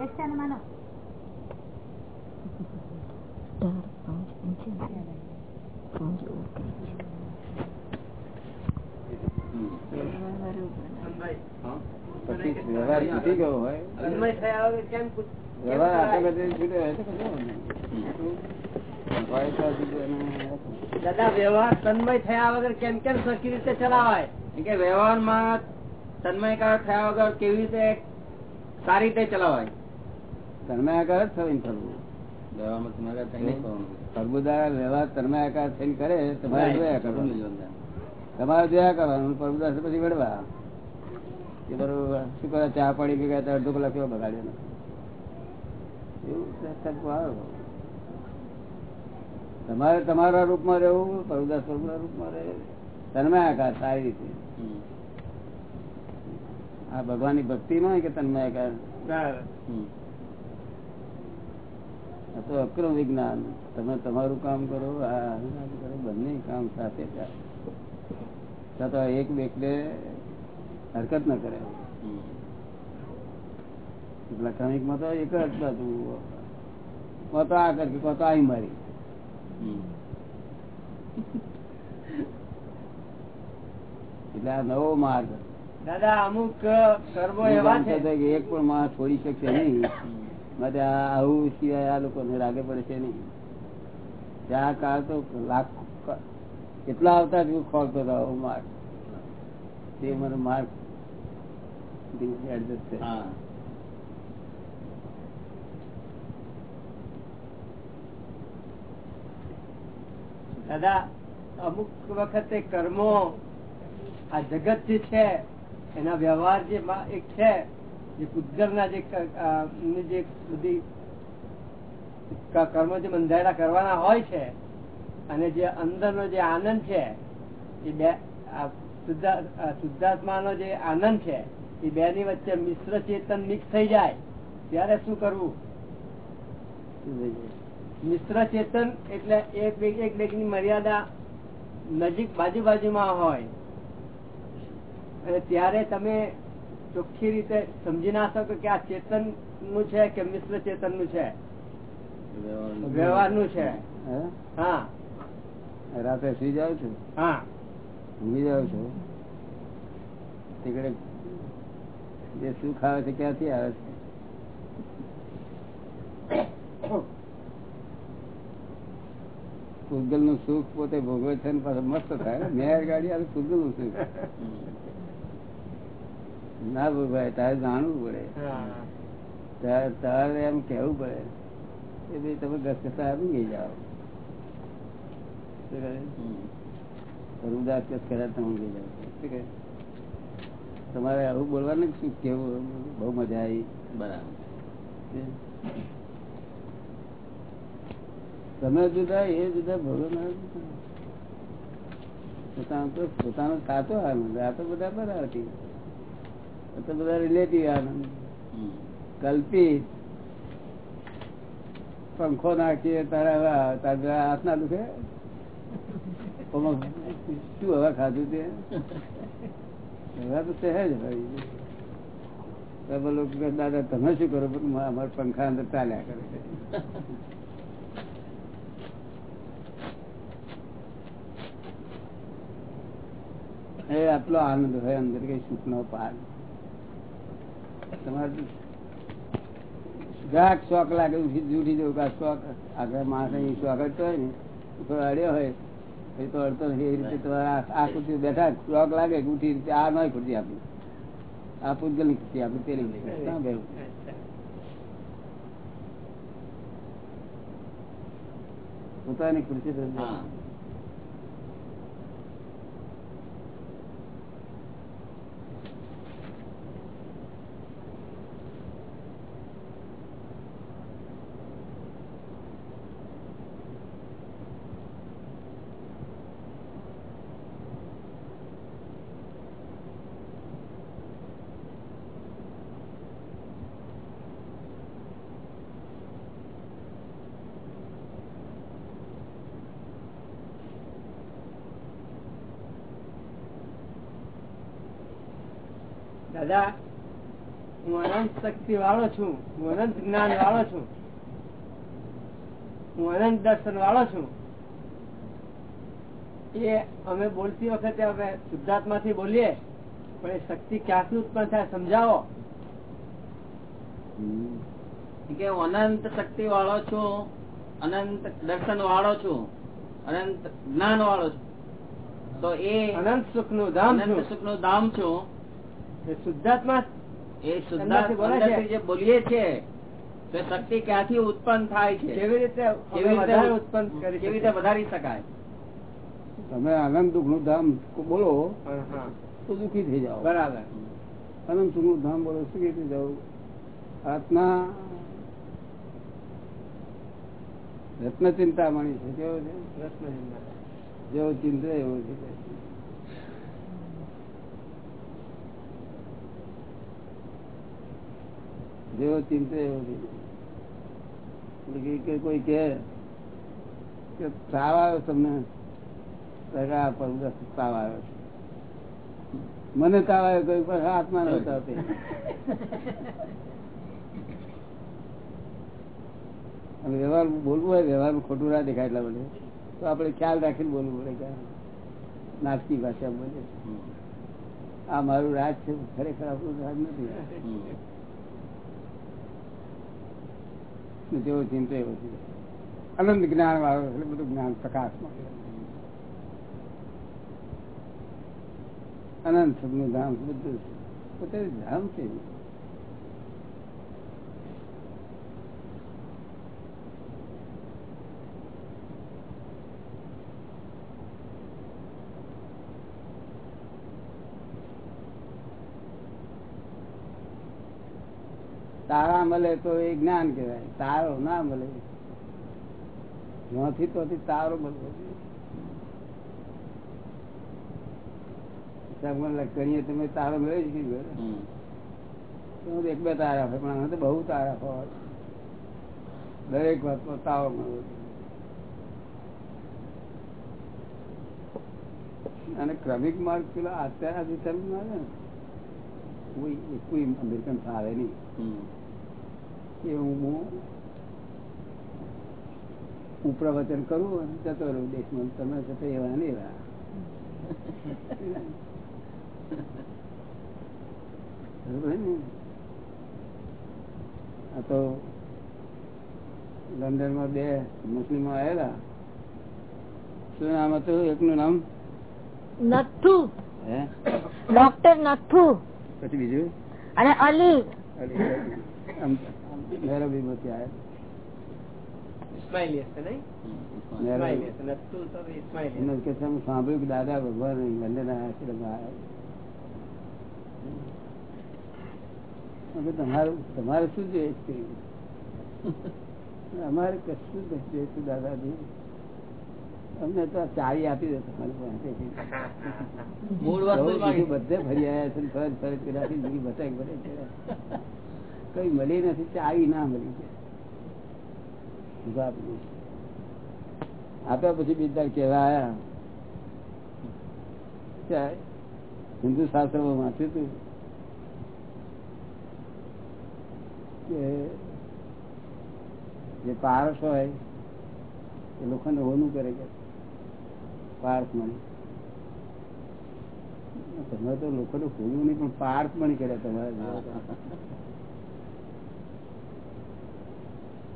દ્રષ્ટાને માનો વ્યવહાર છૂટી ગયો હોય વ્યવહાર આટલા છૂટ્યો હોય તો દાદા વ્યવહાર તન્મય થયા વગર કેમ કેમ સરખી રીતે ચલાવાય? કે વ્યવહારમાં તન્મયકાર થયા વગર કેવી રીતે સારી રીતે ચલાવાય? તન્મયાકાર જ થઈને ફરવું. તમારે કઈ નહીં કરવાનું. પરબુદાર વ્યવહાર તન્મયાકાર થઈને કરે તમારે જોયા કરવાનું. તમારે જોયા કરવાનું પરબુદાર પછી વડવા એ બરોબર શું કરે ચા પાણી પી તો અડધો કલાક કેવો બગાડ્યો એવું તમારે તમારા રૂપમાં રહેવું પ્રભુદાસ પ્રભુના રૂપમાં રહે તન્મયાકાર સારી રીતે. આ આ ભગવાનની ભક્તિ ન હોય કે તન્મયાકાર. તો અક્રમ વિજ્ઞાન તમે તમારું કામ કરો આ કરો બંને કામ સાથે છતાં એક બેકલે હરકત ન કરે. હમ. લખાણિકમાં તો એક જ હતું કોતો આ કરી કોતો મારી. એટલે આ નવો માર્ગ. દાદા અમુક કર્મો એવા છે. એક પણ માણસ છોડી શકશે નહીં. માટે આવું સિવાય આ લોકોને રાગે પડે છે નહીં. ત્યાં કાળ તો લાખ કેટલા આવતા જ ખોલતો હતો આવો માર્ગ તે મને માર્ક એડજસ્ટ દાદા અમુક વખતે કર્મો આ જગત જે છે એના વ્યવહાર જે એક છે. પૂતગલના જે બંધાયેલા કરવાના હોય છે, અને જે અંદરનો જે આનંદ છે, એ બે શુદ્ધાત્માનો જે આનંદ છે, એ બે ની વચ્ચે મિશ્ર ચેતન મિક્સ થઈ જાય, ત્યારે શું કરવું? મિશ્ર ચેતન એટલે એક બે એક બે ની મર્યાદા નજીક બાજુ બાજુમાં હોય, અને ત્યારે તમે ચોખ્ખી રીતે સમજી ના શકો કે આ ચેતનનું છે કે મિશ્ર ચેતનનું છે. વ્યવહારનું છે. હા? રાતે સુઈ જાવ છું. હા. ઊંઘી જાવ છું. તીકડે જે સુખ આવે છે ક્યાંથી આવે છે? પૂગલનું સુખ પોતે ભોગવે છે મસ્ત થાય મેં ગાડી આવે પૂગલનું સુખ. ના ભોગવાય તારે જાણવું પડે. તારે તારે એમ કેવું પડે કે ભાઈ તમે ગસગસા આપી ગઈ જાઓ. તમે તમારે આવું બોલવાનું શું કેવું? બહુ મજા આવી. બરાબર. તમે જુદા એ જુદા ભગવાન પોતાનો તો પોતાનો કાતો હાલ. આ તો બધા બરાબર આ તો બધા રિલેટિવ આનંદ કલ્પિત. પંખો નાખીએ તારા તારા હાથ ના દુખે શું હવા ખાધું તે? હવા તો સહેજ ભાઈ. બોલો દાદા તમે શું કરો? અમારા પંખા અંદર ચાલ્યા કરે. છે એ આટલો આનંદ હોય અંદર કઈ સુખ નો પાર તમારે શોખ લાગે જુઠી જવું કે શોખ આગળ માણસ અહીં શોખ જ હોય ને તો અડ્યો હોય એ તો અડતો એ રીતે તમારે આ કુર્તી બેઠા, શોખ લાગે ઉઠી રીતે આ નહીં કુર્તી આપી આ પૂજલની ખુરશી આપી પેલી બેહું? પોતાની ખુરશી દાદા હું અનંત શક્તિ વાળો છું હું અનંત જ્ઞાન વાળો છું. હું અનંત દર્શન વાળો છું. એ અમે બોલતી વખતે અમે શુદ્ધાત્મા બોલીએ પણ એ શક્તિ ક્યાંથી ઉત્પન્ન થાય સમજાવો. કે હું અનંત શક્તિ વાળો છું અનંત દર્શન વાળો છું અનંત જ્ઞાન વાળો છું. તો એ અનંત સુખનું ધામ અનંત સુખનું ધામ છું એ શુદ્ધાત્મા શુદ્ધાત્મા જે બોલીએ છીએ તો શક્તિ ક્યાંથી ઉત્પન્ન થાય છે? કેવી રીતે કેવી રીતે ઉત્પન્ન કરી કેવી રીતે વધારી શકાય? તમે આનંદ દુઃખનું ધામ બોલો હા, હા. તો દુઃખી થઈ જાઓ. બરાબર. આનંદ સુખનું ધામ બોલો સુખી થઈ જાઓ? આત્મા રત્ન ચિંતામણી છે કેવો છે? કૃષ્ણ જેવો ચિંતા એવો છે. જેવો ચિંતે એવો કે- કોઈ કે તાવ આવ્યો તમને. સગા પર તાવ આવ્યો મને તાવ આવ્યો કોઈ પણ હાથમાં નહોતા વ્યવહાર બોલવું હોય વ્યવહારમાં ખોટું ના દેખાય એટલા બધે તો આપણે ખ્યાલ રાખીને બોલવું પડે કે નાસ્તી ભાષા બોલે આ મારું રાજ છે ખરેખર આપણું રાજ નથી. ને જેવો ચિંતા એવો છે. અનંત જ્ઞાન વાળો એટલે બધું જ્ઞાન પ્રકાશમાં. અનંત સબનું ધામ બધું પોતે ધામ છે. તારા મળે તો એ જ્ઞાન કહેવાય. તારો ના મળે. નથી તો તારો મળવો કરીએ તમે તારો મળે જ તો એક બે તારા હોય પણ બહુ તારા હોય. દરેક વાત તારો મળવો. અને ક્રમિક માર્ગ પેલા અત્યારે ના આવે ને કોઈ કોઈ અમેરિકન ફાવે નહીં. કે હું હું પ્રવચન કરું અને જતો રહું દેશમાં. તમે જતો એવા નહીં એવા. આ તો લંડનમાં બે મુસ્લિમો આવેલા શું નામ હતું? એકનું નામ? નથુ. હે? ડોક્ટર નથુ. પછી બીજું? અને અલી. માંથી આયા. ઇસ્માઇલી હશે નહીં? હમ. ઇસ્માઇલી હશે. નથુ તો ઇસ્માઇલી એમને કે છે, અમે સાંભળ્યું કે દાદા ભગવાન આવ્યા મેં તમારું તમારે શું જોઈએ છે? અમારે કશું જ જોઈતું દાદાજી. અમને તો આ ચાવી આપી દે તમારી. બીજું બધે ફરી આવ્યા છે ફરજ ફરજ કરી આખી જિંદગી ભટક ભટક કર્યા. કઈ મળી નથી ચાવી ના મળી દીધું. આપ્યા પછી બીજા કેવા આયા ત્યાં હિન્દુ શાસ્ત્રમાં વાંચ્યું હતું કે જે પારસ હોય એ લોકોને હોનું કરે કે પાર્થ મણી. તમે તો લોકોને હોયું નહીં, પણ પાર્થ મણી કર્યા તમારા જેવા તો. મેં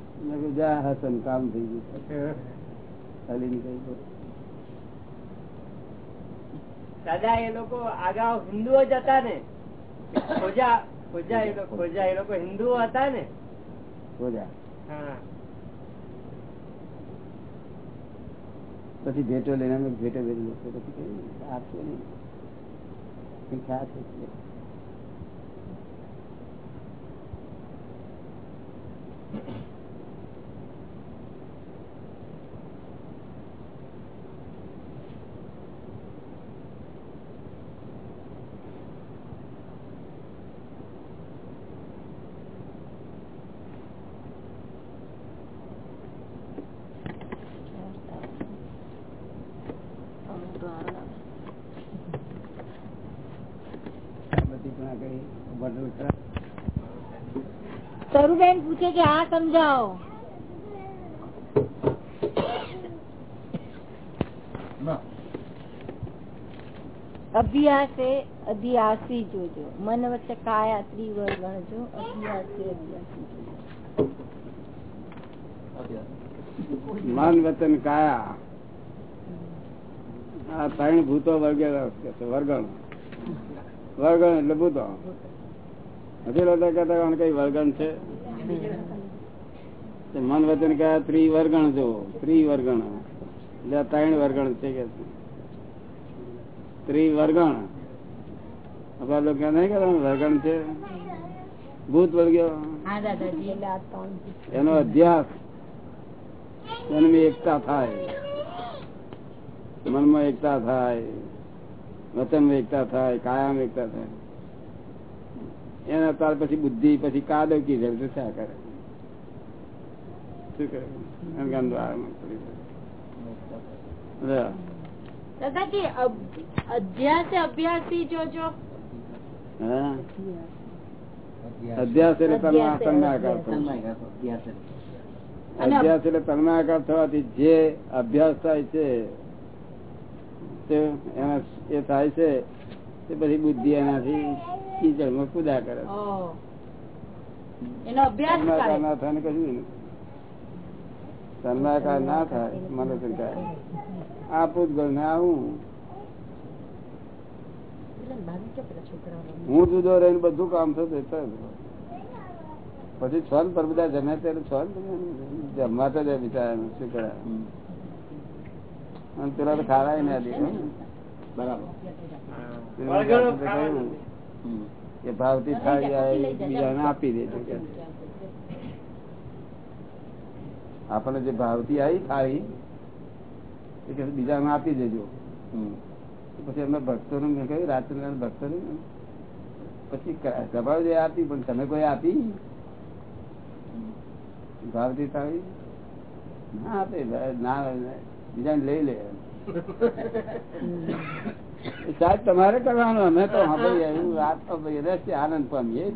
કીધું, જા હસન કામ થઈ ગયું. ખાલી દાદા એ લોકો આગા હિન્દુઓ જ હતા ને? ખોજા ખોજા એ લોકો ખોજા એ લોકો હિન્દુઓ હતા ને? હા. પછી ભેટો લઈને અમે ભેટો ભેટી પછી આપશો નહીં. ખાસ એટલે. બધી પણ આગળ બદલ ખરા તરુબેન પૂછે કે આ સમજાવો. અભ્યાસે અભ્યાસી જોજો. મન વચ્ચે કાયા ત્રિવર ગણજો. અભ્યાસે અભ્યાસી મન વચન કાયા. આ ત્રણ ભૂતો વર્ગેલા વર્ગણ. વર્ગણ એટલે ભૂતો. લોકો કહેતા કઈ વર્ગણ છે? મન વચન કયા ત્રિવર્ગણ જો ત્રિવર્ગણ. એટલે ત્રણ વર્ગણ છે કે ત્રિવર્ગણ. આપડા લોકો નહીં કે વર્ગણ છે. ભૂત વર્ગ્યો. એનો અધ્યાસ એની એકતા થાય. મનમાં એકતા થાય. વચનમાં એકતા થાય કાયમ એકતા થાય. એના ત્યાર પછી બુદ્ધિ પછી કાદવકી કી જાય શા કરે? શું. દાદાજી અભ્યાસી અધ્યાસ એટલે તન્મા- તન્માકાર અભ્યાસ એટલે તન્માકાર થવાથી જે અભ્યાસ થાય છે તે એના એ થાય છે તે પછી બુદ્ધિ એનાથી કીચડમાં કુદા કરે છે. ના થાય ને કશું નહીં. ના થાય મને શંકા આ પૂતગલ ને આ હું જુદો રહીને બધું કામ થતું પછી પછી ને પર બધા જમે ત્યારે છોન જમવા તો જાય બિચારા શું કરે? અને પેલા તો ખાવાય ના દે. બરાબર. ભાવથી જાય બીજાને આપી દેજો કે આપણને જે ભાવથી આવી થાળી એ કે બીજાને આપી દેજો. પછી એમને ભક્તો મેં કહ્યું રાત્રે ભક્તો પછી સ્વભાવ જે આપી પણ તમે કોઈ આપી? ભાવથી થાળી ના આપે ના બીજાને લઈ લે. સાહેબ, તમારે કરવાનું? અમે તો આનંદ પામીએ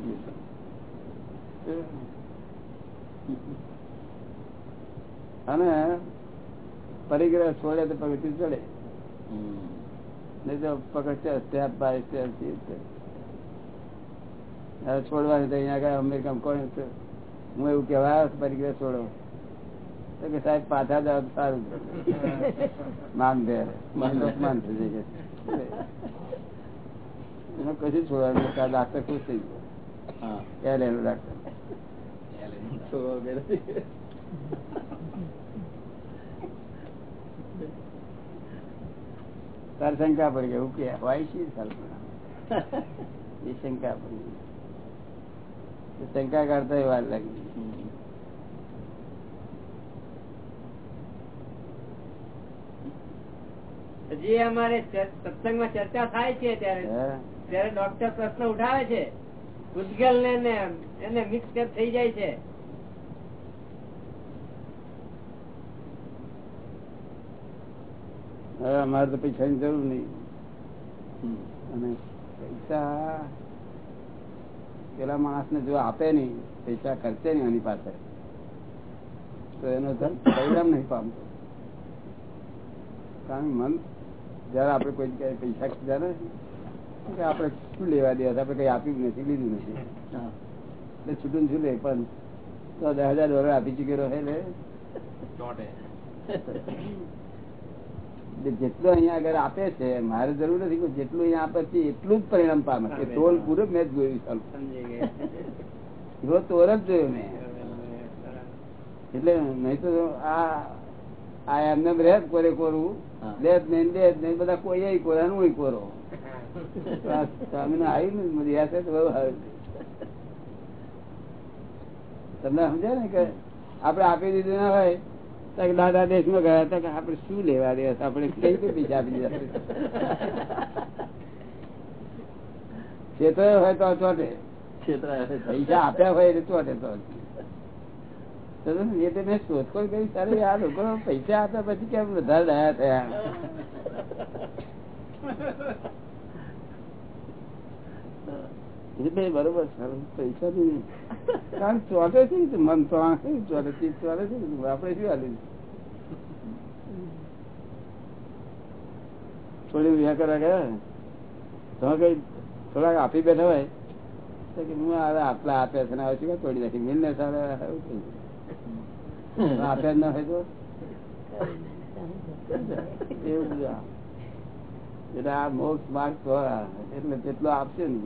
અને પરિગ્રહ છોડે તો પગથી ચડે. નહીં તો પગથ સ્ટેપ બાય સ્ટેપ છોડવાની તો અહીંયા આગળ અમેરિકામાં કોણ? હું એવું કહેવાય, પરિગ્રહ છોડો. કે સાહેબ પાછા જાવ સારું. માન દે. માન થઈ જશે. એને કશું છોડવાનું. ડાક્ટર ખુશ થઈ ગયો. ક્યારે એનો ડાક્ટર તાર શંકા પડી ગઈ. કે હોય છે એ શંકા પડી ગઈ. શંકા કરતા વાર લાગી હજી અમારે સત્સંગમાં ચર્ચા થાય છે ત્યારે ત્યારે ડોક્ટર પ્રશ્ન ઉઠાવે છે. ભૂતગલ ને એને મિક્સ થઈ જાય છે. હવે અમારે તો પૈસાની જરૂર નહીં. અને પૈસા પેલા માણસ ને જો આપે નહીં પૈસા ખર્ચે નહીં એની પાસે તો એનો ધન પરિણામ નહીં પામતો. કારણ મન જયારે આપડે કોઈ પૈસા કીધા ને આપડે શું લેવા દેવા આપડે કઈ આપ્યું નથી લીધું નથી. એટલે છૂટું ને લે પણ તો દસ હજાર ડોલર આપી ચૂકેલો જેટલું અહીંયા આગળ આપે છે મારે જરૂર નથી કે જેટલું અહીંયા આપે છે એટલું જ પરિણામ પામે કે તોલ પૂરો મેં જ જોયું ચાલુ. એવો તોર જ જોયો મેં. એટલે નહીં તો આ આ એમને રહે કોરે કોરું. હા. લે જ નહીં દે નહીં બધા કોઈ કોરા નું કોરો. તો આ સ્વામી ને મને છે બહુ સારું તમને સમજાય ને કે આપણે આપી દીધું ના હોય દાદા દેશમાં ગયા હતા કે આપડે શું લેવા દે આપણે કઈ રીતે પૈસા આપી દીધા હોય તો ચોટે. પૈસા આપ્યા હોય એટલે ચોટે તો. પૈસા આપ્યા પછી કેમ વધારે બરોબર પૈસા કારણ ચોટે છે મન તો ચોટે ચીજ ચોટે છે ને શું હાલી થોડી વ્યા કરવા ગયા કઈ થોડાક આપી બેઠા હોય, તો કે હું આટલા આપ્યા છે ને શું તોડી નાખી? મિલને સારા આવું. આપ્યા જ ના હોય તો? એવું એટલે આ મોક્ષ માર્ગ તો એટલે જેટલો આપશે ને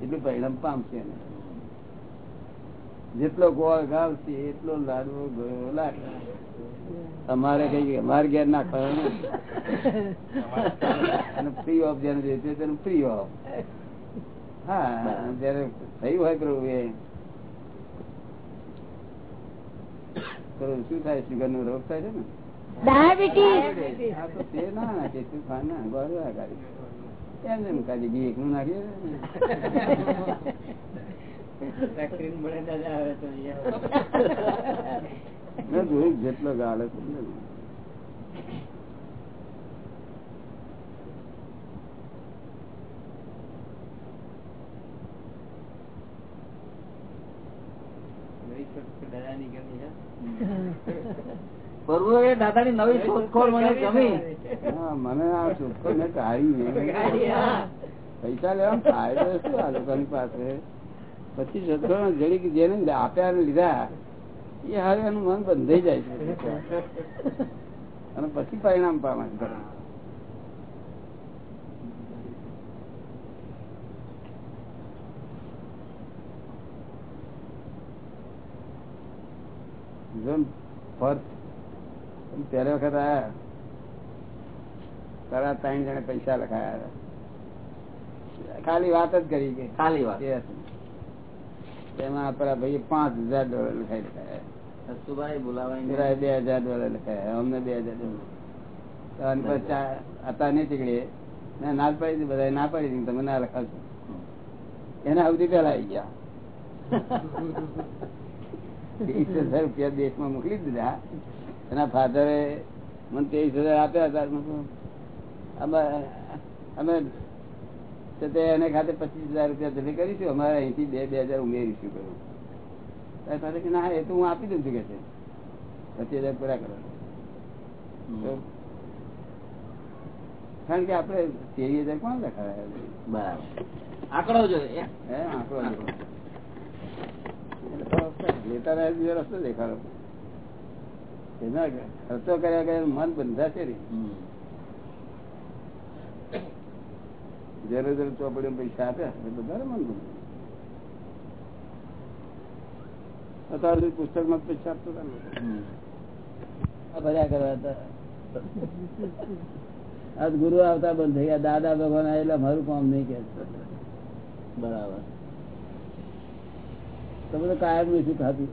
એટલું પરિણામ પામશે ને જેટલો ગોળ ગાવશે એટલો લાડવો ગયો લાગે. અમારે કઈ અમારે ઘેર નાખવાનું અને ફ્રી ઓફ જેને જોઈતું તેનું ફ્રી ઓફ હા જયારે થયું હોય પ્રભુ એ પ્રભુ શું થાય? સુગર નો રોગ થાય છે ને? ડાયાબિટીસ? હા તો તે ના નાખે તું ખા ના ગોળ કાઢી. એમ એમ કાઢી? ઘી એકનું નાખીએ ફેક્ટરી મળે દાદા આવે તો અહીંયા. મેં જોયું જેટલો ગાળે નવી શોધખોળ મને ગમી. મને આ કાઢી પૈસા લેવા ફાયદો શું આ લોકોની પાસે? પછી જતો જડી કે જેને આપ્યા ને લીધા એ હવે એનું મન બંધાઈ જાય છે. અને પછી પરિણામ પામે છે જો ફર્સ્ટ પહેલી વખત આયા. તારા ત્રણ જણે પૈસા લખાયા ખાલી વાત જ કરી કે ખાલી વાત. તેમાં આપણા ભાઈ પાંચ હજાર ડોલર લખાઈ લખાયા. સસુભાઈ બોલાવાય પેલા બે હજાર ડોલર લખાયા. અમને બે હજાર ડોલર. હતા નહીં તીકડે મેં ના પાડી બધા ના પાડી તમે ના લખાવશો. એના સૌથી પેલા આવી ગયા. ત્રીસ હજાર રૂપિયા દેશમાં મોકલી દીધા? એના ફાધરે મને ત્રેવીસ હજાર આપ્યા હતા. અમે તે એને ખાતે પચીસ હજાર રૂપિયા જલ્દી કરીશું. અમારે અહીંથી બે બે હજાર ઉમેરીશું કહ્યું તારે ફાધર કે ના એ તો હું આપી દઉં છું કે છે. પચીસ હજાર પૂરા કરો કારણ કે આપણે તેવી હજાર કોણ લખાયા બરાબર. આંકડો જોઈએ. હે આંકડો જોવો. લેતા રહ્યા બીજો રસ્તો દેખાડો. એના ખર્ચો કર્યા કર્યા મન બંધાશે ને. જરૂર જરૂર ચોપડીઓ પૈસા આપ્યા બધા મન બંધ અત્યાર સુધી પુસ્તકમાં જ પૈસા આપતો હતા હમ. આ ભર્યા કરવા હતા. આજ ગુરુ આવતા બંધ થઈ ગયા. દાદા ભગવાન આવેલા મારું કામ નહીં કે. બરાબર. તમે તો કાયમ નથી ખાતું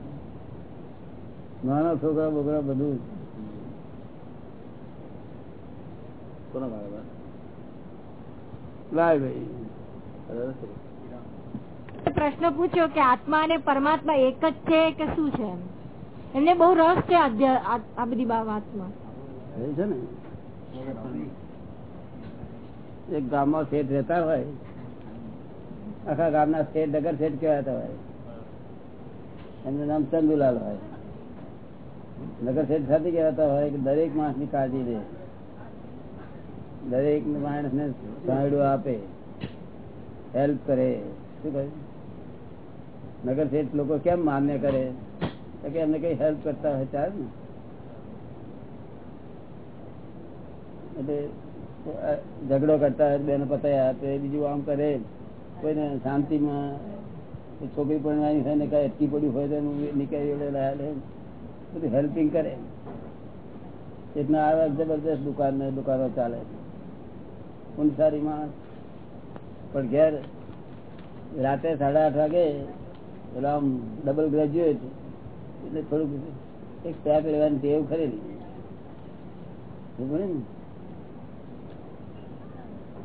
નાના છોકરા બોકરા બધું. લાય ભાઈ. પ્રશ્ન પૂછ્યો કે આત્મા અને પરમાત્મા એક જ છે કે શું છે એમને બહુ રસ છે આ બધી વાતમાં. છે ને. એક ગામમાં શેઠ રહેતા હોય. આખા ગામના શેઠ નગર શેઠ કહેવાતા હોય. એમનું નામ ચંદુલાલ હોય. નગર શેઠ સાથે કહેવાતા હોય કે દરેક માણસની કાળજી લે. દરેક માણસ ને સાંયડું આપે. હેલ્પ કરે. શું કહે? નગર શેઠ લોકો કેમ માન્ય કરે? તો કે એમને કઈ હેલ્પ કરતા હોય ચાલ ને. એટલે ઝઘડો કરતા હોય, બેનો પતાયા આપે બીજું આમ કરે. કોઈને શાંતિમાં છોકરી પરણવાની હોય ને કઈ અટકી પડ્યું હોય તો નીકળી બધું હેલ્પિંગ કરે. એટલા આવે જબરદસ્ત દુકાન ને દુકાનો ચાલે ઊંચારી માણસ. પણ ઘેર રાતે સાડા આઠ વાગે એટલે આમ ડબલ ગ્રેજ્યુએટ એટલે થોડુંક એક પેક લેવાની ટેવ ખરેલી.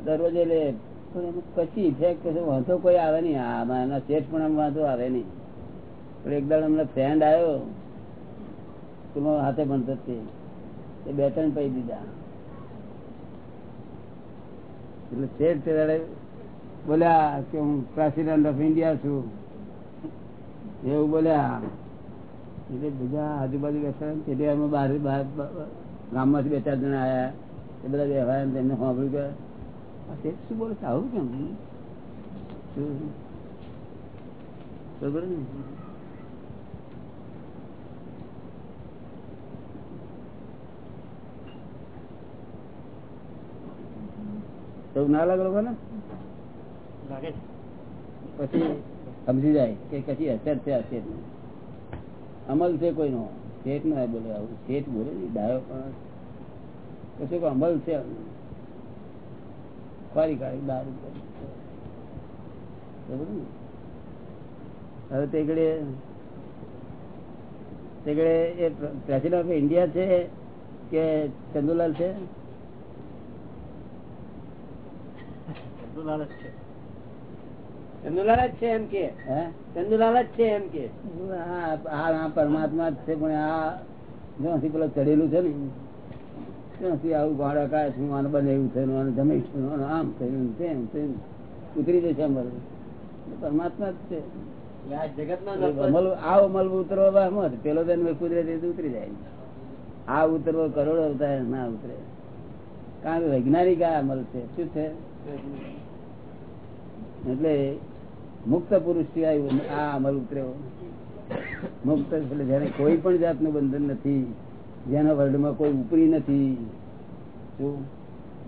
દરરોજે લે પણ એમાં કશી ઇફેક્ટ વાંધો કોઈ આવે નહીં. આમાં એના શેઠ પણ વાંધો આવે નહીં. પણ એક દાડો ફ્રેન્ડ આવ્યો સ્કૂલમાં હાથે ભણતો તે એ બે ત્રણ પૈ દીધા. એટલે શેઠ તે બોલ્યા કે હું પ્રેસિડેન્ટ ઓફ ઇન્ડિયા છું. એવું બોલ્યા. એટલે બીજા આજુબાજુ એટલે અમે બહાર બહાર ગામમાંથી બે ચાર જણા આવ્યા એ બધા વ્યવહાર તેમને સાંભળ્યું કે આ શેઠ શું બોલે છે આવું કેમ શું? બરોબર ને એવું ના લાગે લોકોને લાગે છે પછી સમજી જાય કે કશી અસર છે અસર અમલ છે કોઈનો શેઠ નો બોલે આવું શેઠ બોલે ને ડાયો પણ કશું કોઈ અમલ છે ફરી કાઢી દારૂ હવે તે ઘડે તે ઘડે એ પ્રેસિડેન્ટ ઓફ ઇન્ડિયા છે કે ચંદુલાલ છે? ચંદુલાલ જ છે. ચંદુલાલ જ છે એમ કે? ચંદુલાલ જ છે એમ કે? હા પરમાત્મા જ છે પણ આ પેલો ચડેલું છે ને ત્યાંથી આવું ભાડા કાય છું આને બને એવું થયું આને જમે આને આમ થયું તેમ થયું. ઉતરી જશે અમલ પરમાત્મા જ છે. આ અમલ ઉતરવો વહેમત પેલો બેન કુદરતી ઉતરી જાય. આ ઉતરવો કરોડો અવતાર ના ઉતરે. કારણ કે વૈજ્ઞાનિક આ અમલ છે. શું છે? એટલે મુક્ત પુરુષ સિવાય આ અમલ ઉતર્યો. મુક્ત એટલે જેને કોઈ પણ જાતનું બંધન નથી. જેના વર્લ્ડમાં કોઈ ઉપરી નથી.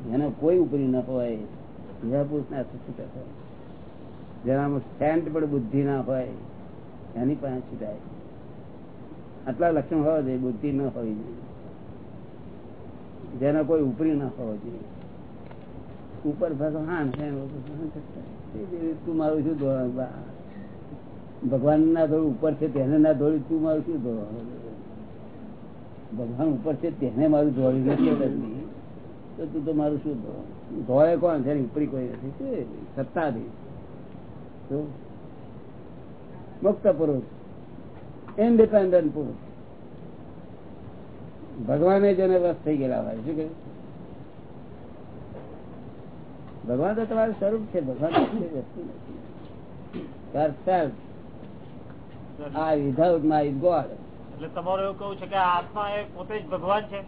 જેનો કોઈ ઉપરી ન હોય એવા પુરુષ ના છૂટા થાય. જેનામાં સ્ટેન્ડ પણ બુદ્ધિ ના હોય, એની પાસે છૂટાય. આટલા લક્ષણ હોવા જોઈએ, બુદ્ધિ ન હોવી જોઈએ. જેનો કોઈ ઉપરી ના હોવો જોઈએ. ઉપર ભગવાન તું મારું શું ભગવાન ના ધોળું ઉપર છે, તેને ના ધોળું તું મારું શું ધોરણ? ભગવાન ઉપર છે, તેને મારું ધોળ્યું નથી, તો તું તો મારું શું ધોળે? કોણ છે? ઉપરી કોઈ નથી. સત્તાધી? મુક્ત પુરુષ ઇન્ડિપેન્ડન્ટ પુરુષ. ભગવાને જેને વસ થઈ ગયેલા હોય. શું કહ્યું ભગવાન તો તમારું સ્વરૂપ છે. ભગવાન વસ્તુ આ વિધાઉટ માય ગોડ એટલે તમારું એવું કહું છે કે આત્મા એ પોતે જ ભગવાન છે?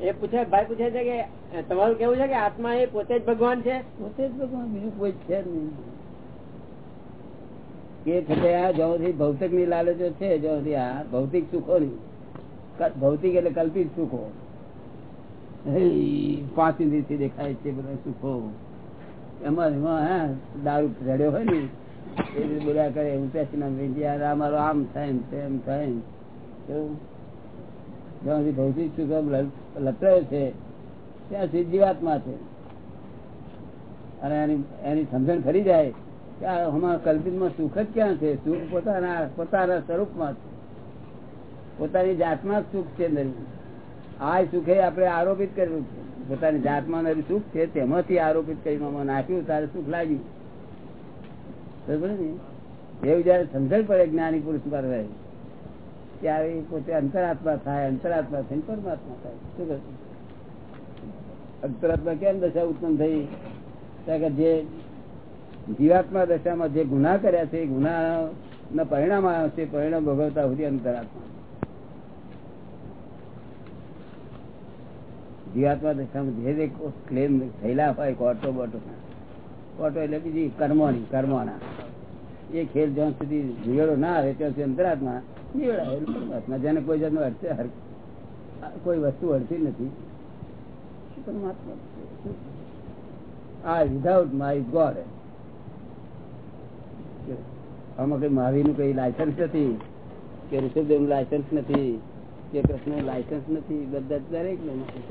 એ પૂછે ભાઈ પૂછે છે કે તમારું કેવું છે કે આત્મા એ પોતે જ ભગવાન છે? પોતે જ ભગવાન બીજું કોઈ છે જ નહીં. કે છે આ જ્યાંથી ભૌતિકની લાલચો છે જ્યાંથી આ ભૌતિક સુખો ની. ભૌતિક એટલે કલ્પિત સુખો. પાંચ ઇન્દ્રિયથી દેખાય છે બધા સુખો. એમાં એમાં હા દારૂ રેડ્યો હોય ને એ બોલ્યા કરે, હું પેસી ઇન્ડિયા અમારો આમ થાય તેમ થાય કેવું? ભૌતિક સુગમ આમ લતરાયો છે, ત્યાંથી જીવાત્મા છે. અને એની એની સમજણ ખરી જાય કે આ અમારા કલ્પિતમાં સુખ જ ક્યાં છે? સુખ પોતાના પોતાના સ્વરૂપમાં છે. પોતાની જાતમાં સુખ છે આ સુખે આપણે આરોપિત કર્યું છે. પોતાની જાતમાં અંદર સુખ છે તેમાંથી આરોપિત કરીને આમાં નાખ્યું, તારે સુખ લાગ્યું. સમજણ પડે જ્ઞાની પુરુષ પર રહે, ત્યારે પોતે અંતરાત્મા થાય, અંતરાત્મા થઈને પરમાત્મા થાય. શું કહે અંતરાત્મા કેમ દશા ઉત્પન્ન થઈ? કે જે જીવાત્મા દશામાં જે ગુના કર્યા છે, એ ગુના ના પરિણામ આવ્યા છે પરિણામ ભોગવતા સુધી અંતરાત્મા. જીવાત્મા દશામાં જે જે ક્લેમ થયેલા હોય કોર્ટો બોટો. કોર્ટો એટલે બીજી કર્મોની, કર્મોના. એ ખેલ જ્યાં સુધી નિવેડો ના આવે, ત્યાં સુધી અંતરાત્મા પરમાત્મા જેને કોઈ જાતનો અડચે કોઈ વસ્તુ અડતી નથી. આ વિધાઉટ માય ગોડ આમાં કઈ મહાવીરનું કઈ લાયસન્સ નથી, કે ઋષભદેવનું લાયસન્સ નથી, કે કૃષ્ણનું લાયસન્સ નથી, બધા દરેક.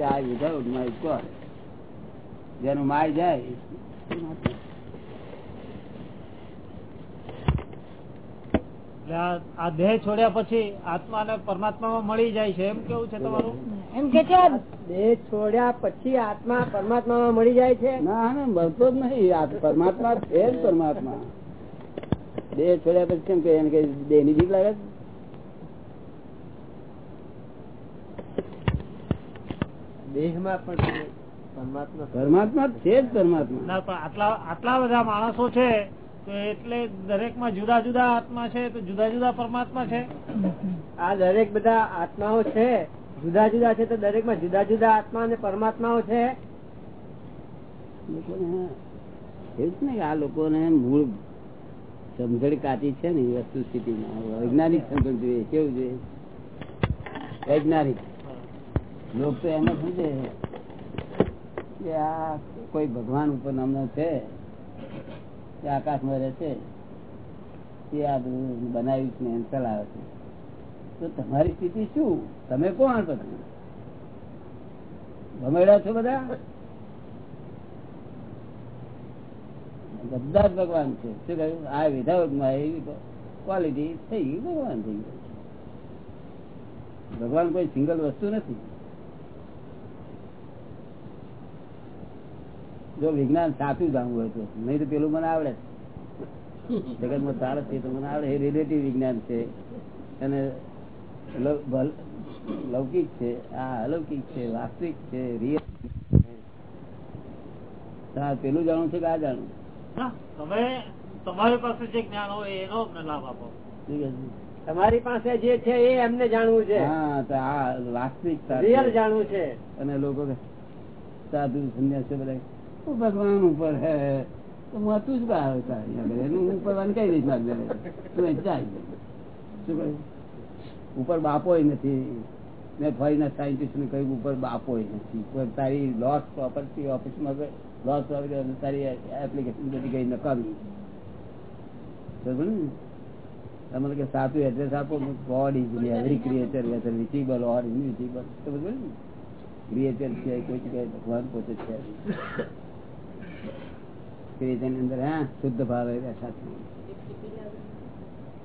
આ વિધાઉટ માય ગોડ જેનું માય જાય આ આ દેહ છોડ્યા પછી આત્મા અને પરમાત્મા મળી જાય છે. એમ કેવું છે તમારું? એમ કે છે દેહ છોડ્યા પછી આત્મા પરમાત્મા મળી જાય છે? ના ના મળતો જ નહીં. પરમાત્મા છે જ પરમાત્મા. દેહ છોડ્યા પછી કેમ કે એને કે દેહની બીક લાગે દેહમાં પણ પરમાત્મા. પરમાત્મા છે જ પરમાત્મા. આટલા આટલા બધા માણસો છે તો એટલે દરેકમાં જુદા જુદા આત્મા છે તો જુદા જુદા પરમાત્મા છે. આ દરેક બધા આત્માઓ છે જુદા જુદા છે તો દરેકમાં જુદા જુદા આત્મા અને પરમાત્માઓ છે. લોકોને એવું જ ને આ લોકોને મૂળ સમજણ કાચી છે ને વસ્તુ સ્થિતિમાં. વૈજ્ઞાનિક સમજણ જોઈએ કેવું જોઈએ? વૈજ્ઞાનિક. લોક તો એમ જ સમજે. કે આ કોઈ ભગવાન ઉપર નામનો છે કે આકાશમાં રહે છે એ આ બધું બનાવ્યું છે એમ ચલાવે છે. તો તમારી સ્થિતિ શું? તમે કોણ પછી ભમેડા છો બધા? બધા જ ભગવાન છે. શું કહ્યું? આ વિધાઉટ એવી ક્વોલિટી થઈ ગઈ, ભગવાન થઈ ગયું ભગવાન કોઈ સિંગલ વસ્તુ નથી. જો વિજ્ઞાન સાચું જાણવું હોય તો. નહીં તો પેલું મને આવડે. જગતમાં તાર છે તો મને આવડે. એ રિલેટિવ વિજ્ઞાન છે. અને લૌકિક છે. આ અલૌકિક છે વાસ્તવિક છે રિયલ પેલું જાણવું છે કે આ જાણવું તમે તમારી પાસે જે જ્ઞાન હોય એનો અમને લાભ આપો. છે? તમારી પાસે જે છે એ એમને જાણવું છે. હા તો આ વાસ્તવિકતા રિયલ જાણવું છે. અને લોકો સાધુ સંન્યાસી બધા "ઓ ભગવાન ઉપર હે, તો હું તું જ બહાર. એનું ઉપર કઈ રીત નાખ તું જાય શું ઉપર બાપોય નથી. મેં ફરીના સાયન્ટિસ્ટને કહ્યું ઉપર બાપોય નથી. તારી લોસ પ્રોપર્ટી ઓફિસમાં લોસ પ્રોપર્ટી તારી એપ્લિકેશન બધી ગઈ, નકામી. તમને કે સાચું એડ્રેસ આપો God is every creature whether visible or invisible તો બધું ને? ક્રિએચર છે કોઈ ભગવાન પોતે છે ક્રિએચરની અંદર હા? શુદ્ધ ભાવે બેઠા છે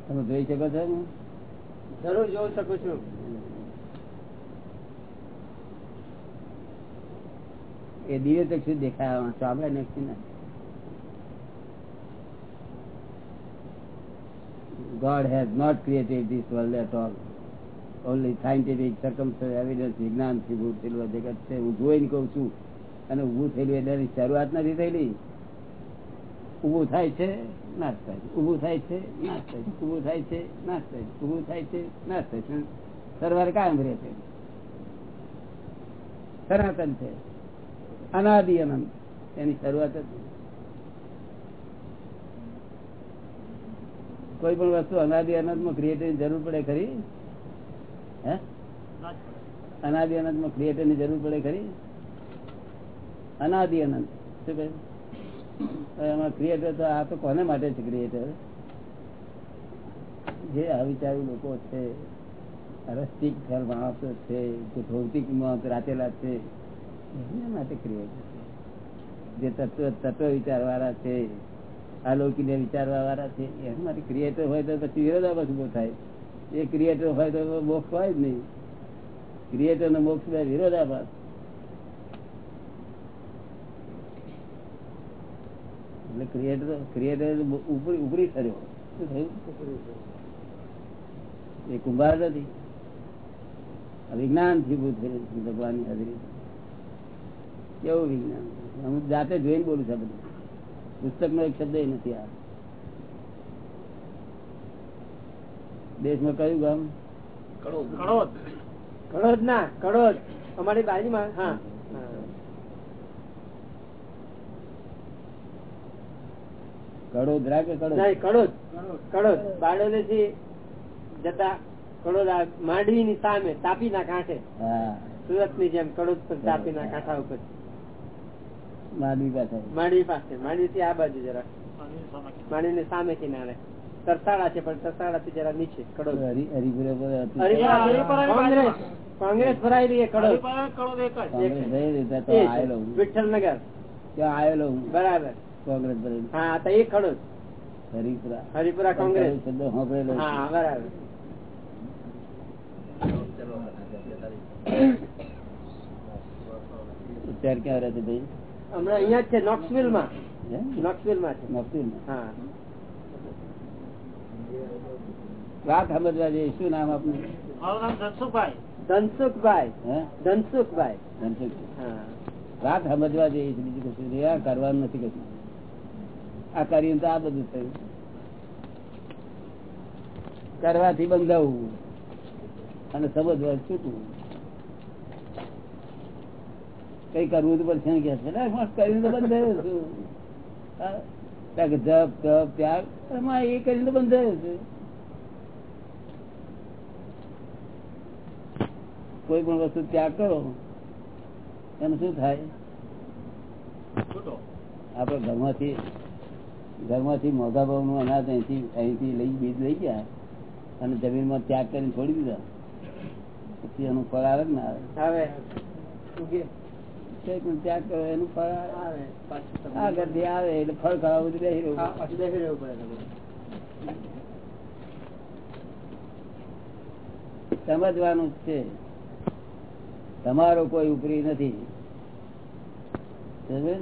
તમે જોઈ શકો છો ને? જરૂર જોઈ શકું છું. એ દિવ્ય ચક્ષુ દેખાય ચામડા નક્ષી ને. God has not created this world at all. Only scientific circumstantial evidence વિજ્ઞાનથી ભૂત થયેલું જગત છે. હું જોઈને કઉ છું. અને ઉભું થયેલું એટલે શરૂઆત નથી થયેલી. ઉભું થાય છે નાશ થાય. છે ઉભું થાય છે નાશ થાય છે. ઉભું થાય છે નાશ થાય છે. ઉભું થાય છે નાશ થાય છે. સરવારે કાયમ રહે છે. સનાતન છે. અનાદિ એની શરૂઆત જ કોઈ પણ વસ્તુ અનાદિ અનંતમાં ક્રિએટરની જરૂર પડે ખરી? હે? અનાદિ અનંતમાં ક્રિએટરની જરૂર પડે ખરી? અનાદિ અનંત. શું કહે એમાં ક્રિએટર તો આ તો કોને માટે છે ક્રિએટર જે અવિચારી લોકો છે રસ્તિક ઘર માણસો છે, જે ભૌતિકમાં રાચેલા છે એમના માટે ક્રિએટર જે તત્વ તત્વ વિચાર વાળા છે, અલૌકિક વિચારવા વાળા છે, એના માટે ક્રિએટર હોય તો પછી વિરોધાભાસ ઊભો થાય. એ ક્રિએટર હોય તો મોક્ષ હોય જ નહીં. ક્રિએટર નો મોક્ષ વિરોધાભાસ. એટલે ક્રિએટર ક્રિએટર ઉપરી ઉપરી શું થયું? એ કુંભાર નથી. વિજ્ઞાનથી ભગવાનની હાજરી. કેવું વિજ્ઞાન? હું જાતે જોઈને બોલું છું બધું. પુસ્તક નો એક શબ્દ નથી આ. દેશમાં કયું ગામ? કડોદ. કડોદ. ના કડોદ. અમારી બાજુમાં હા. કડોદરા કે કડોદ? કડોદ. કડોદ. બારડોલી થી જતા કડોદ માંડવી ની સામે તાપી ના કાંઠે. સુરતની જેમ કડોદ પર તાપી ના કાંઠા ઉપર. માંડવી પાસે. માંડવી પાસે. માંડવી થી આ બાજુ જરા. માંડવી ની સામે કિનારે તરસાડા છે પણ તરસાડા થી જરા નીચે કડોદ. કોંગ્રેસ. ભરાયેલી એ કડોદ. કડોદ એક જ. કોંગ્રેસ. વિઠ્ઠલનગર. ત્યાં આવેલો બરાબર. કોંગ્રેસ ભરેલી. હા તો એ કડોદ હરિપુરા. હરિપુરા કોંગ્રેસ. હા બરાબર. અત્યારે ક્યાં રહે છે ભાઈ? હમણાં અહીંયા જ છે નોક્સવિલમાં નોક્સવિલમાં છે. નોક્સવિલ? હા. વાત સમજવા જઈએ. શું નામ આપનું? મારું નામ ધનસુખભાઈ. ધનસુખભાઈ. ધનસુખભાઈ. ધનસુખ. હા. વાત સમજવા જઈએ. બીજું કશું. કરવાનું નથી કશું? આ કરીને તો આ બધું થયું. કરવાથી બંધાવવું અને સમજવા છૂટવું. કઈ કરવું તો પડશે કે છે ને, તો બંધાયું છું. જપ તપ ત્યાગ એમાં એ કરીને તો બંધાયો છે. કોઈ પણ વસ્તુ ત્યાગ કરો એનું શું થાય? આપડે ઘરમાંથી ઘરમાંથી મોઘા ભાવનું અનાજ અહીંથી અહીંથી લઈ બીજ લઈ ગયા અને જમીનમાં ત્યાગ કરીને છોડી દીધા. પછી એનું ફળ આવે ને આવે? આવે. ઉગે. કંઈકનું ત્યાગ કરો એનું ફળ આવે? આવે. પાછું તમને- આગળથી આવે એટલે ફળ ખાવા બધું બેસી રહ્યું બેસી રહેવું પડે સમજવાનું છે. તમારો કોઈ ઉપરી નથી.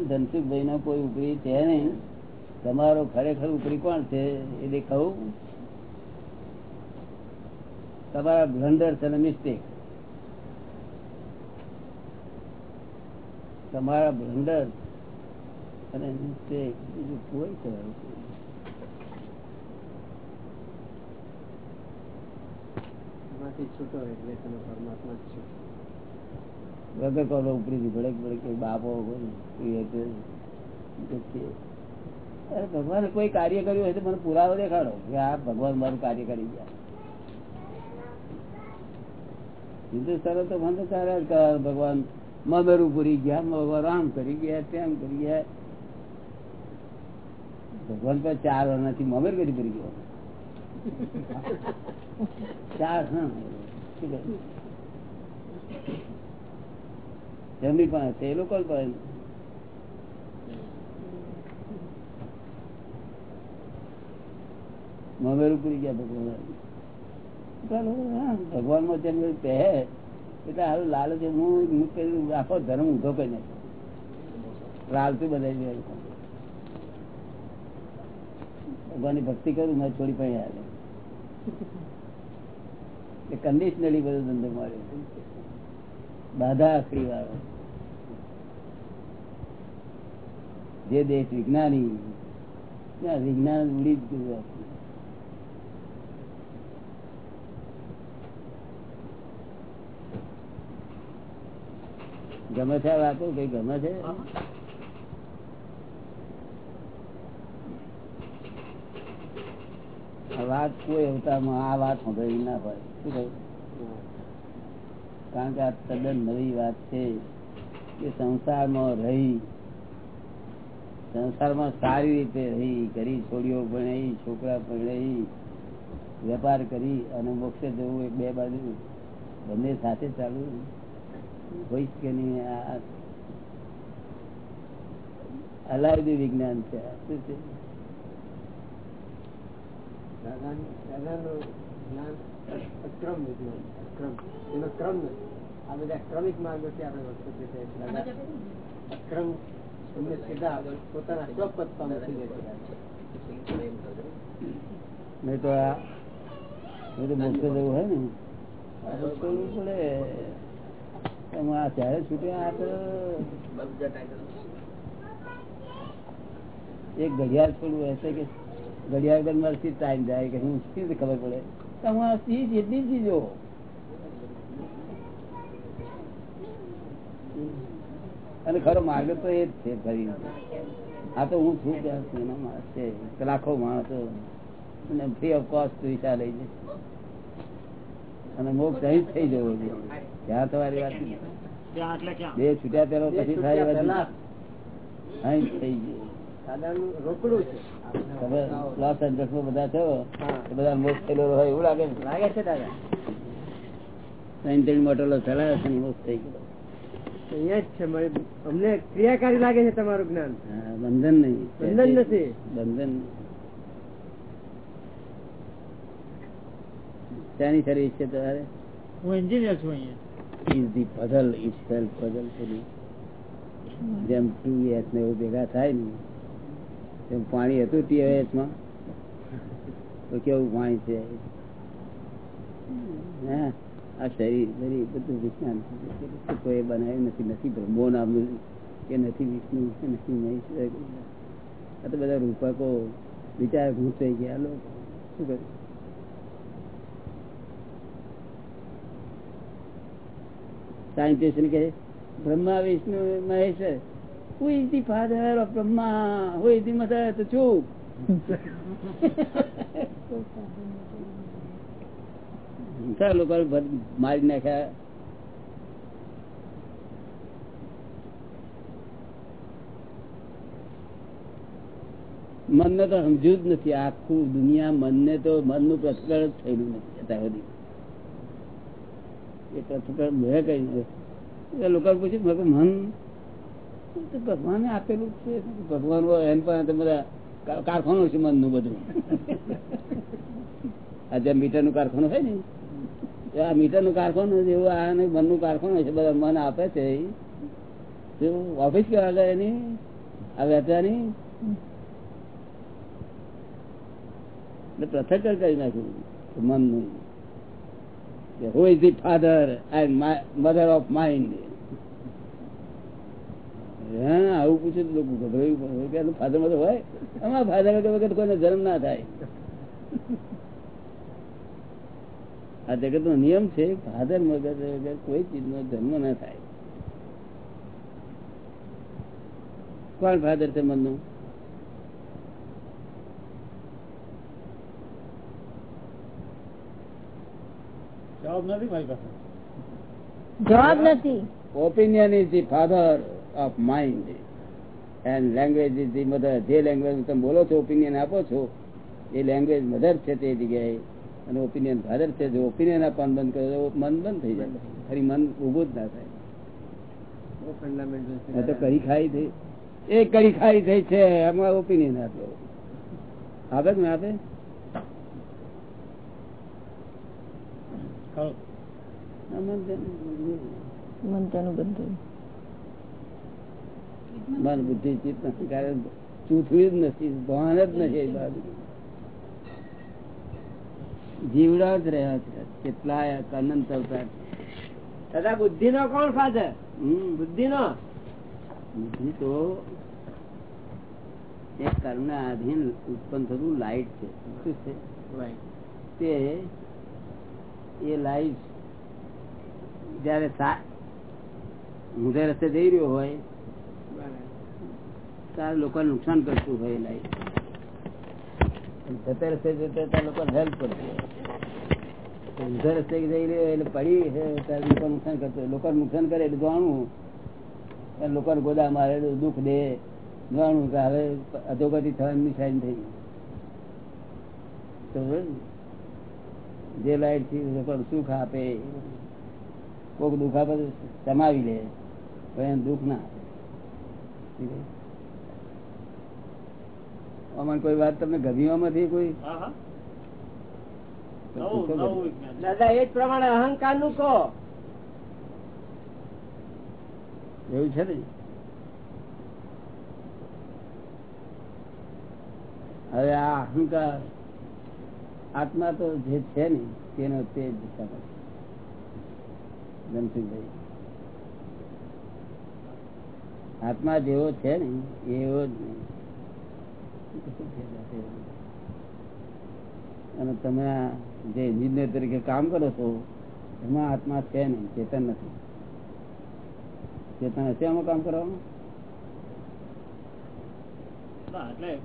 ધનસુખભાઈ નો? કોઈ ઉપરી છે નહીં. તમારો ખરેખર ઉપરી કોણ છે એ દેખાવું તમારા બ્લન્ડર છે મિસ્ટેક તમારા બ્લન્ડર અને મિસ્ટેક બીજું કોઈ કહેવાય છૂટો એટલે તમે પરમાત્મા જ છો. વગર કોલો ઉપરી ભડક ભડક બાપો કોઈ. અરે ભગવાન કોઈ કાર્ય કર્યું હોય તો મને પુરાવો દેખાડો કે આ ભગવાન મારું કાર્ય કરી ગયા. હિન્દુસ્તાન તો મને તારે જ કહે, ભગવાન મગરું પૂરી ગયા ભગવાન આમ કરી ગયા તેમ કરી ગયા. ભગવાન પર ચાર વર્ષથી મગર કરી પૂરી ગયો. ચાર એમની પણ એ લોકો પણ મમેરું ભગવાન. ચાલો, હા, ભગવાનમાં તેમ એટલે હારું લાલચ હું આખો ધર્મ ઊંધો કરી નાખ્યો લાલતું બધાય દે ભગવાનની ભક્તિ કરું મેં થોડી પણ એ કન્ડિશનલી બધો ધંધો મળ્યો બાધા આખરી વાળો. જે દેશ વિજ્ઞાની. ત્યાં વિજ્ઞાન ઉડી જ ગયું આખું. ગમે છે વાતો કઈ ગમે છે? વાત કોઈ અવતારમાં આ વાત સાંભળી ના હોય. શું કહ્યું? કારણ કે આ તદ્દન નવી વાત છે કે સંસારમાં રહી સંસારમાં સારી રીતે રહી ઘરી છોડીઓ ભણાઈ છોકરા ભણાઈ વેપાર કરી અને મોક્ષે જવું એક બે બાજુ બંને સાથે ચાલુ હોય કે નહીં અલાયદી વિજ્ઞાન છે. શું છે? દાદાનું દાદાનું જ્ઞાન અક્રમ વિજ્ઞાન અક્રમ. એનો ક્રમ નથી. આ બધા ક્રમિક માર્ગોથી આપણે વસ્તુ છે અક્રમ એમને સીધા પોતાના સ્વપદ થઈ જાય નહીં તો આ નહીં જવું હોય ને. આ તો પડે. ત્યારે છૂટ્યા એક ઘડિયાળ છોડવું હશે કે ઘડિયાળ પર મારે ટાઈમ જાય કે હું શી ખબર પડે? અને ખરો માર્ગ તો એ જ છે ફરી આ તો હું છું ત્યાં, એનો છે. લાખો માણસો. અને ફ્રી ઓફ કોસ્ટ વિચાર લઈ જશે અને મોક્ષ અહીં જ થઈ જવો જોઈએ. ત્યાં તમારી વાત બે છૂટ્યા પેલો પછી થાય વાત અહીં જ થઈ ગયું. રોકડું છે. તમે લોસ એન્જલસમાં બધા છો બધા મોક્ષ થયેલો હોય એવું લાગે લાગે છે દાદા. ત્રણ ત્રણ મોટલો ચલાવે છે મોક્ષ થઈ ગયો. અહીંયા જ છે અમને ક્રિયાકારી લાગે છે તમારું જ્ઞાન. બંધન નહીં. બંધન નથી. બંધન શાની સર્વિસ છે તમારે? હું એન્જિનિયર છું અહીંયા. Is the puzzle is self puzzle કરી જેમ ટીએસ ને એવું ભેગા થાય ને તેમ પાણી હતું ટીએસમાં તો કેવું પાણી છે? હા આ શરીર શરીર બધું વિજ્ઞાન કોઈ બનાવ્યું નથી નથી બ્રહ્મો નામનું કે નથી વિષ્ણુ કે નથી મહેશ આ તો બધા રૂપકો વિચાર થઈ ગયા લોકો. શું કરે સાયન્ટિસ્ટ કે Brahma, Vishnu Mahesh the father of Brahma? Who is the mother? તો ચૂપ લોકો મારી નાખ્યા મનને તો સમજ્યું જ નથી આખું દુનિયા મનને તો મનનું પ્રસ્કરણ જ થયેલું નથી અત્યાર સુધી લોકો પૂછ્યું મન ભગવાને આપેલું છે. ભગવાન એમ પણ બધા કારખાનું છે મનનું બધું. આ જેમ મીટરનું કારખાનું હોય ને આ મીટરનું કારખાનું જેવું આ મનનું કારખાનું છે, બધા મન આપે છે ઓફિસ કેવા આગળ એની, આ એટલે પૃથક કરી નાખ્યું મનનું. Is the father and mother of mind હા આવું પૂછ્યું લોકો ગભરાયું ફાધર મધર હોય? અમારા ફાધર વગર કોઈને જન્મ ના થાય. આ જગત નો નિયમ છે ફાધર મગર વગર કોઈ ચીજ નો જન્મ ના થાય. કોણ ફાધર છે મનનું? જવાબ નથી મારી પાસે. જવાબ નથી. Opinion is the father of mind and language is the mother જે લેંગ્વેજ તમે બોલો છો ઓપિનિયન આપો છો એ લેંગ્વેજ મધર છે તે જગ્યાએ. અને ઓપિનિયન ફાધર છે જો ઓપિનિયન આપવાનું બંધ કરો તો મન બંધ થઈ જાય. ફરી મન ઉભું જ ના થાય. તો કરી ખાઈ થઈ. એ કરી ખાઈ થઈ છે એમાં ઓપિનિયન આપ્યો આપે જ ના આપે ખરું. આ મન બુદ્ધિ ચિત્ત નથી કારણ ચૂથવી જ નથી ભાન જ નથી જીવડા જ રહ્યા છે કેટલાય અનંત અવતાર દાદા બુદ્ધિ નો કોણ ફાધર હમ, બુદ્ધિ નો બુદ્ધિ તો એક કર્મ આધીન ઉત્પન્ન થતું લાઈટ છે. શું છે? તે એ લાઈફ જયારે ઊંધે રસ્તે જઈ રહ્યો હોય, ત્યારે લોકોને નુકસાન કરતું હોય લાઈફ જતે રસ્તે જતે ત્યાં લોકો હેલ્પ કરતું ઊંધે પડી લોકો નુકસાન કરતું લોકોને નુકસાન કરે એટલે જાણવું લોકોને ગોદા મારે દુઃખ દે. જાણવું કે હવે અધોગતિ થવાની સાઈન થઈ તો જે લાઈટથી સુખ આપે કોઈક દુઃખ આપે સમાવી લે પણ દુઃખ ના આપે. આમાં કોઈ વાત તમને કોઈ? નવું બધું. વિજ્ઞાન. દાદા એ જ પ્રમાણે અહંકારનું કહો. એવું છે ને? હવે આ અહંકાર આત્મા તો જે છે ને, તેનો તે દિશા આત્મા જેવો છે ને, એવો જ. અને તમે જે એન્જિનિયર તરીકે કામ કરો છો, એમાં આત્મા છે નહીં ચેતન નથી. ચેતન હશે આમાં કામ કરવાનું? એટલે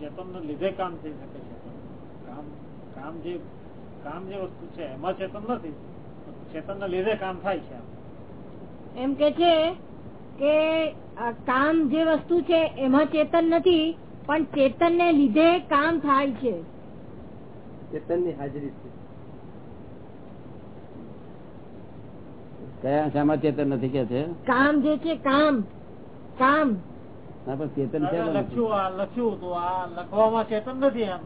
ચેતન લીધે કામ થઈ શકે છે. કામ જે કામ જે વસ્તુ છે એમાં ચેતન નથી. ચેતન લીધે કામ થાય છે એમ. કે છે કે કામ જે વસ્તુ છે એમાં ચેતન નથી પણ ચેતન ને લીધે કામ થાય છે. ચેતનની હાજરી છે. કયા શામાં ચેતન નથી કે છે? કામ જે છે કામ. કામ. ના પણ ચેતન છે લખ્યું આ લખ્યું તો આ લખવામાં ચેતન નથી એમ.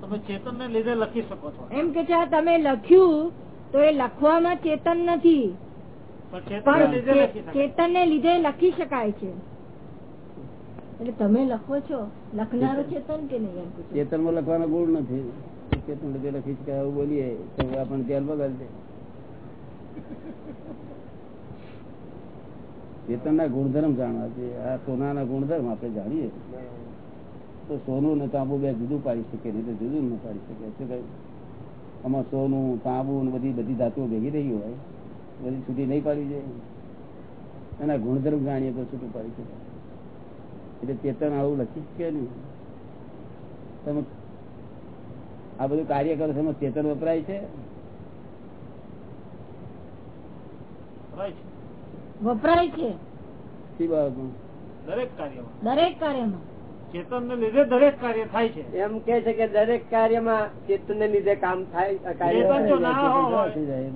તમે ચેતન ને લીધે લખી શકો છો. એમ કે છે તમે લખ્યું તો એ લખવામાં ચેતન નથી. ચેતન ને લીધે લખી શકાય. ને છે. એટલે તમે લખો છો? લખનારો ચેતન કે નહીં ચેતનમાં લખવાનો ગુણ નથી. ચેતન લીધે લખી શકાય એવું બોલીએ તો આપણને ધ્યાન બગાડશે ચેતન ચેતનના ગુણધર્મ જાણવા છે. આ સોના ના ગુણધર્મ આપણે જાણીએ. તો સોનું ને તાંબુ બે જુદું પાડી શકે નહીં તો જુદું ન પાડી શકે. શું કહ્યું? આમાં સોનું તાંબુ ને બધી બધી ધાતુઓ ભેગી રહી હોય બધી છૂટી નહીં પાડવી જોઈએ એના ગુણધર્મ જાણીએ તો છૂટું પાડી શકે. એટલે ચેતન આવું લખી શકે નહીં. તમે આ બધું કાર્ય કરો છો એમાં ચેતન વપરાય છે? વપરાય છે. દરેક કાર્યમાં. દરેક કાર્યમાં. ચેતન ને લીધે દરેક કાર્ય થાય છે. એમ કે છે કે દરેક કાર્યમાં ચેતન ને લીધે કામ થાય ચેતન ના હોય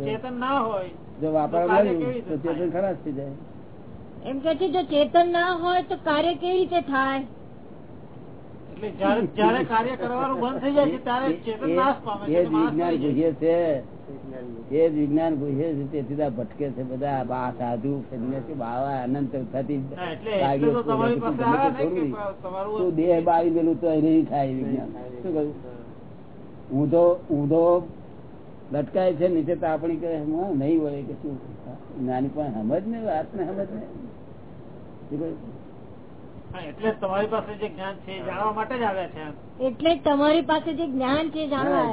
ચેતન ના હોય જો વાપરવા તો કાર્ય કેવી રીતે ચેતન થાય? ખરાબ થઈ જાય. એમ કે છે જો ચેતન ના હોય તો કાર્ય કેવી રીતે થાય? એટલે જ્યારે જ્યારે કાર્ય કરવાનું બંધ થઈ જાય છે ત્યારે ચેતન નાશ પામે છે જ વિજ્ઞાન થઈ છે એ જ વિજ્ઞાન ગુહ્ય છે તેથી તો ભટકે છે બધા બા સાધુ સંન્યાસી બાવા અનંત થતી તો તમારી પાસે આવ્યા ને કે તમારું તું દેહ બાવી ગયેલું તો એને નહીં થાય વિજ્ઞાન શું કહ્યું? ઊંધો ઊંધો લટકાય છે નીચે તાપણી કરે નહીં વળે કે શું. નાની પણ સમજ ને વાત ને સમજ ને. એટલે તમારી પાસે જે જ્ઞાન છે જાણવા માટે જ આવ્યા છે એટલે તમારી પાસે જે જ્ઞાન છે જાણવા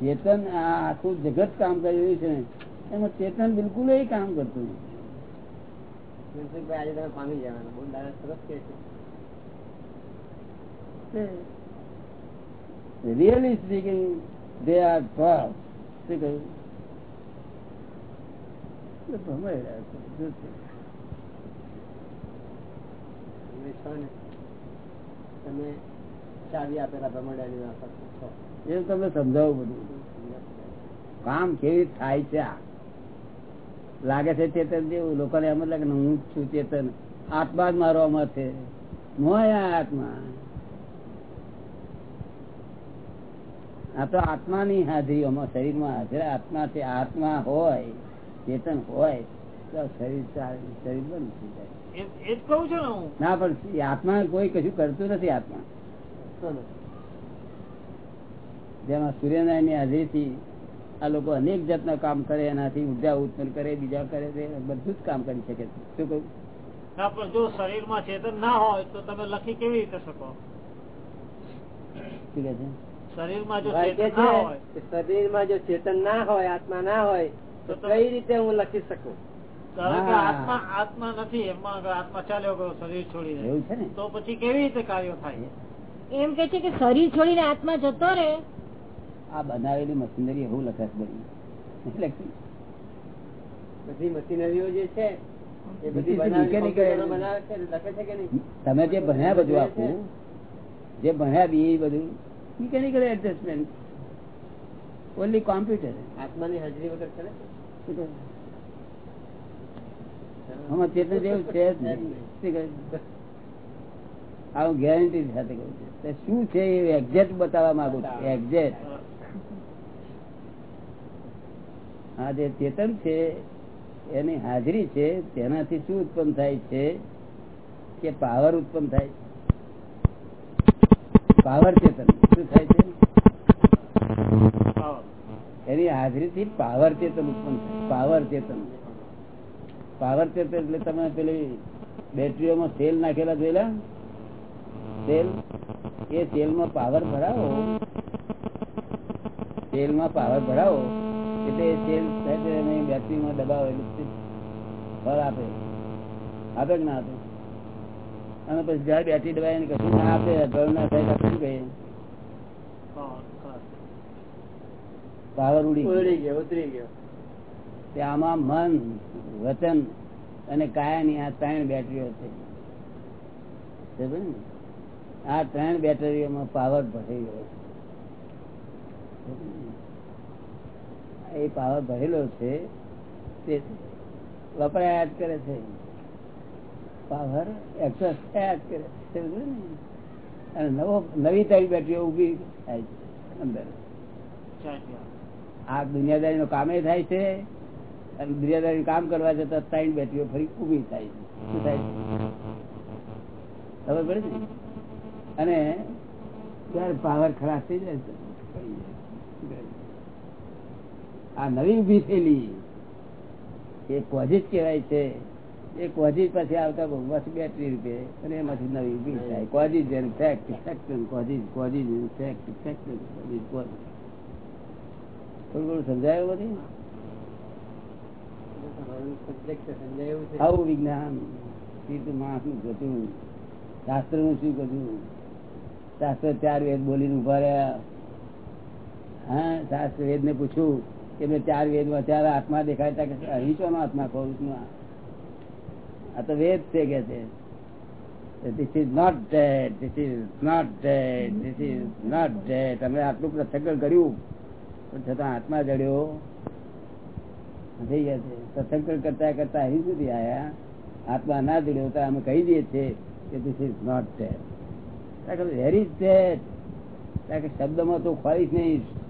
ચેતન આ આખું જગત કામ કરી રહ્યું છે એમાં ચેતન બિલકુલ એ કામ કરતું રિયલી સ્પીકિંગ દે આર ભાવ શું કહ્યું? ભમાઈ રહ્યા? તમે ને? તમે ચાવી આપેલા ભમરડાની માફક છો એ તમને સમજાવું બધું. કામ કેવી થાય છે લાગે છે ચેતન જેવું લોકોને એમ જ લાગે ને હું છું ચેતન. આત્મા જ મારો અમર છે. આત્મા? આ તો આત્માની હાજરી અમારા શરીરમાં હાજર. આત્મા છે આત્મા હોય ચેતન હોય તો શરીર શરીર બંધ થઈ જાય. ને ના પણ આત્મા કોઈ કશું કરતું નથી આત્મા. જેમાં સૂર્યનારાયણની હાજરીથી આ લોકો અનેક જાતના કામ કરે એનાથી ઊર્જા ઉત્પન્ન કરે બીજા કરે તે બધું જ કામ કરી શકે છે. શું કહ્યું? ના પણ જો શરીરમાં ચેતન ના હોય તો તમે લખી કેવી રીતે શકો? શરીરમાં જો ચેતન ના હોય. છે કે શરીરમાં જો ચેતન ના હોય આત્મા ના હોય તો કઈ રીતે હું લખી શકું? આત્મા આત્મા નથી એમાં આત્મા ચાલ્યો ગયો શરીર છોડીને. એવું છે ને? તો પછી કેવી રીતે કાર્યો થાય? એમ કે છે કે શરીર છોડીને આત્મા જતો રહે આ બનાવેલી મશીનરી એવું લખે બની બધી. મશીનરીઓ જે છે તમે જે ભણ્યા બધું આપવું જે ભણ્યા બી એ બધું મિકેનિકલ એડજસ્ટમેન્ટ ઓનલી કોમ્પ્યુટર આત્માની હાજરી વગર છે? આમાં ચેતન જેવું છે? આ હું ગેરંટી સાથે કહું છું. શું છે એ એક્ઝેક્ટ બતાવવા માંગુ છું? એક્ઝેક્ટ આ જે ચેતન છે એની હાજરી છે તેનાથી શું ઉત્પન્ન થાય છે કે પાવર ઉત્પન્ન થાય પાવર ચેતન શું થાય છે. એની હાજરીથી પાવર ચેતન ઉત્પન્ન થાય. પાવર ચેતન. પાવર ચેતન એટલે તમે પેલી બેટરીઓમાં તેલ નાખેલા જોયેલા? તેલ એ સેલમાં પાવર ભરાવો તેલમાં પાવર ભરાવો એટલે તેલ બેટરીમાં દબાવો એટલે ફળ આપે. આપે કે ના આપે? અને પછી જયારે બેટરી દબાય કશું ના આપે અઢળ ના થાય શું કહીએ? પાવર, ઉડી ગયો. ઉતરી ગયો. તે આમાં મન વચન અને કાયાની આ ત્રણ બેટરીઓ છે. આ ત્રણ બેટરીઓમાં પાવર ભરેલો છે. એ પાવર ભરેલો છે, તે વપરાયા જ કરે છે. પાવર એક્સેસ થયા જ કરે છે અને નવો, નવી તારી બેટરીઓ ઊભી થાય છે, અંદર. આ દુનિયાદારી નું કામે થાય છે, અને દુનિયાદારી કામ કરવા જતા ત્રણ બેટરીઓ ફરી ઊભી થાય છે. શું થાય છે? ખબર પડે ને? અને ત્યારે પાવર ખરાબ થઈ જાય છે. આ નવી ઊભી થયેલી એ પોઝિટ કહેવાય છે. એ કોઝિજ પછી આવતા બસ બેટરી રૂપે અને એમાંથી નવી ઊભી થાય. Causes and effect effect causes causes effect effect causes થોડું થોડું સમજાયું બધી? આવું વિજ્ઞાન. માણસનું ગતું શાસ્ત્રનું શું ગતું શાસ્ત્ર ચાર વેદ બોલીને ઊભા રહ્યા. હા શાસ્ત્ર વેદ ને પૂછ્યું. મેં ચાર વેદમાં ચાર આત્મા દેખાય કે અહીચો નો આત્મા કહું છું? આ. તો વેદ છે કે છે. This is not dead this is not dead this is not dead તમે આટલું પ્રસંગ કર્યું. પણ છતાં આત્મા જડ્યો થઈ ગયા છે. સત્સંગ કરતા કરતા અહીં સુધી આવ્યા આત્મા ના જડ્યો તો અમે કહી દઈએ છીએ કે this is not dead very dead શબ્દમાં તો ખોઈશ નહીં.